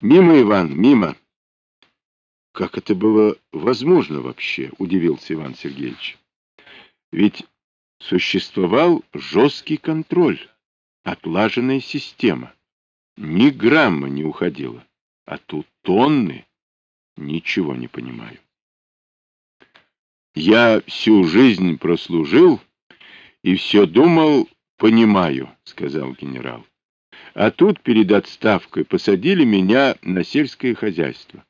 Мимо, Иван, мимо. Как это было возможно вообще, удивился Иван Сергеевич. Ведь существовал жесткий контроль, отлаженная система. Ни грамма не уходило. А тут тонны. Ничего не понимаю. Я всю жизнь прослужил и все думал, понимаю, сказал генерал. А тут перед отставкой посадили меня на сельское хозяйство.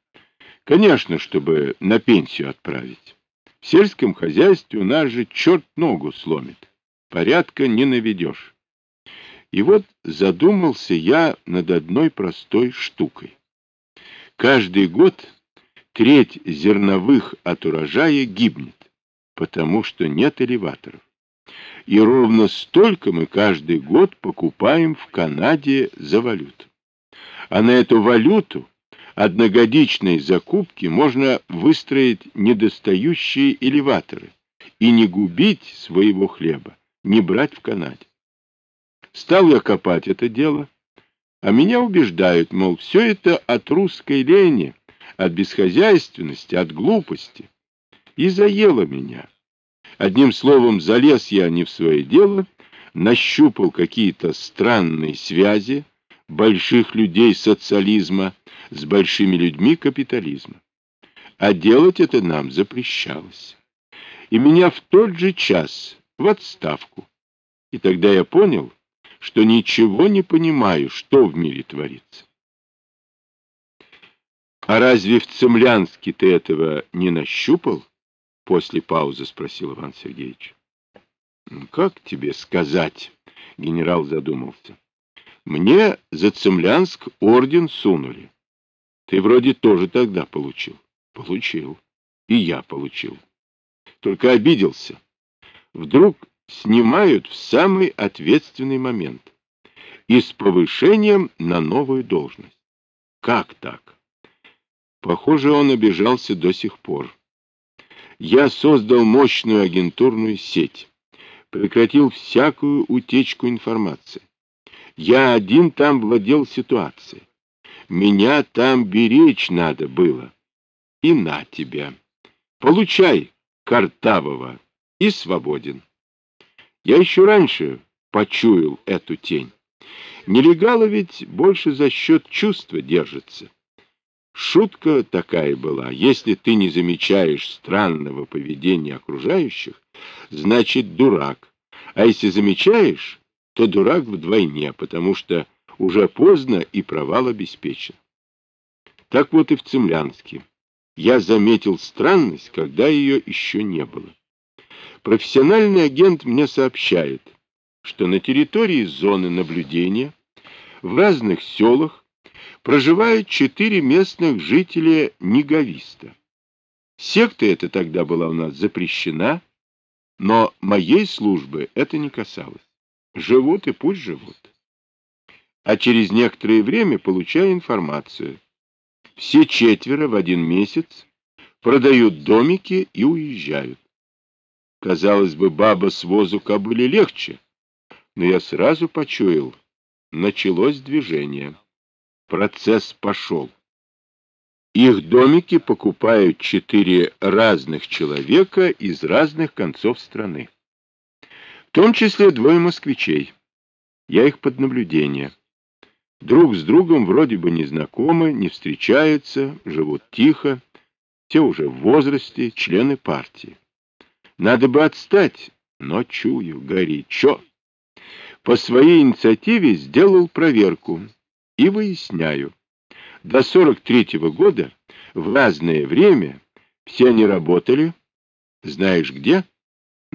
Конечно, чтобы на пенсию отправить. В сельском хозяйстве у нас же черт ногу сломит. Порядка не наведешь. И вот задумался я над одной простой штукой. Каждый год треть зерновых от урожая гибнет, потому что нет элеваторов. И ровно столько мы каждый год покупаем в Канаде за валюту. А на эту валюту одногодичной закупки можно выстроить недостающие элеваторы и не губить своего хлеба, не брать в Канаде. Стал я копать это дело, а меня убеждают, мол, все это от русской лени, от бесхозяйственности, от глупости. И заело меня. Одним словом, залез я не в свое дело, нащупал какие-то странные связи больших людей социализма с большими людьми капитализма. А делать это нам запрещалось. И меня в тот же час в отставку. И тогда я понял, что ничего не понимаю, что в мире творится. А разве в Цемлянске ты этого не нащупал? После паузы спросил Иван Сергеевич. Как тебе сказать? Генерал задумался. Мне за Цемлянск орден сунули. Ты вроде тоже тогда получил. Получил. И я получил. Только обиделся. Вдруг снимают в самый ответственный момент и с повышением на новую должность. Как так? Похоже, он обижался до сих пор. Я создал мощную агентурную сеть, прекратил всякую утечку информации. Я один там владел ситуацией. Меня там беречь надо было. И на тебя. Получай, Картавого, и свободен. Я еще раньше почуял эту тень. Нелегалы ведь больше за счет чувства держатся. Шутка такая была. Если ты не замечаешь странного поведения окружающих, значит дурак. А если замечаешь, то дурак вдвойне, потому что уже поздно и провал обеспечен. Так вот и в Цемлянске. Я заметил странность, когда ее еще не было. Профессиональный агент мне сообщает, что на территории зоны наблюдения в разных селах проживают четыре местных жителя Неговиста. Секта эта тогда была у нас запрещена, но моей службы это не касалось. Живут и пусть живут. А через некоторое время получаю информацию. Все четверо в один месяц продают домики и уезжают. Казалось бы, баба с возу кобыли легче, но я сразу почуял. Началось движение. Процесс пошел. Их домики покупают четыре разных человека из разных концов страны. В том числе двое москвичей. Я их под наблюдение. Друг с другом вроде бы не знакомы, не встречаются, живут тихо, все уже в возрасте, члены партии. Надо бы отстать, но чую, горячо. По своей инициативе сделал проверку и выясняю. До 43-го года в разное время все они работали, знаешь где?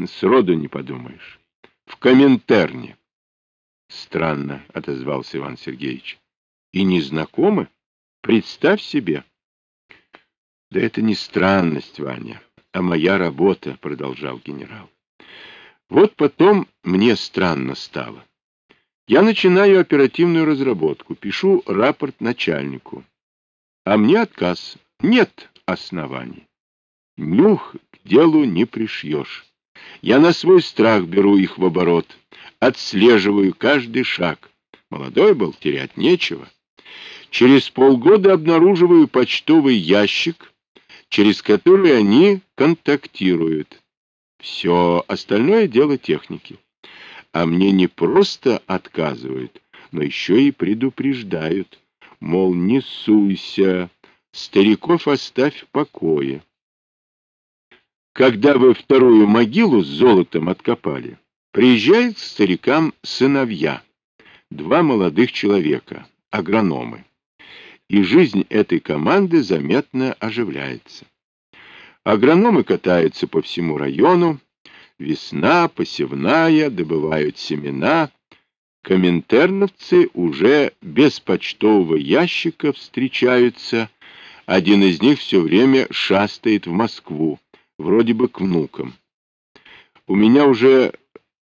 Сроду не подумаешь. В Коминтерне. Странно, отозвался Иван Сергеевич. И не знакомы? Представь себе. Да это не странность, Ваня а моя работа, — продолжал генерал. Вот потом мне странно стало. Я начинаю оперативную разработку, пишу рапорт начальнику. А мне отказ. Нет оснований. Нюх к делу не пришьешь. Я на свой страх беру их в оборот, отслеживаю каждый шаг. Молодой был, терять нечего. Через полгода обнаруживаю почтовый ящик, через который они контактируют. Все остальное дело техники. А мне не просто отказывают, но еще и предупреждают. Мол, не суйся, стариков оставь в покое. Когда вы вторую могилу с золотом откопали, приезжают к старикам сыновья, два молодых человека, агрономы. И жизнь этой команды заметно оживляется. Агрономы катаются по всему району, весна, посевная, добывают семена. Коминтерновцы уже без почтового ящика встречаются. Один из них все время шастает в Москву, вроде бы к внукам. У меня уже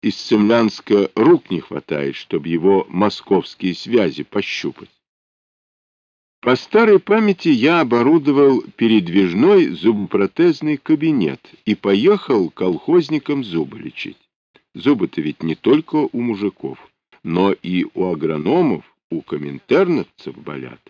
из Цемлянска рук не хватает, чтобы его московские связи пощупать. По старой памяти я оборудовал передвижной зубопротезный кабинет и поехал колхозникам зубы лечить. Зубы-то ведь не только у мужиков, но и у агрономов, у коминтерновцев болят.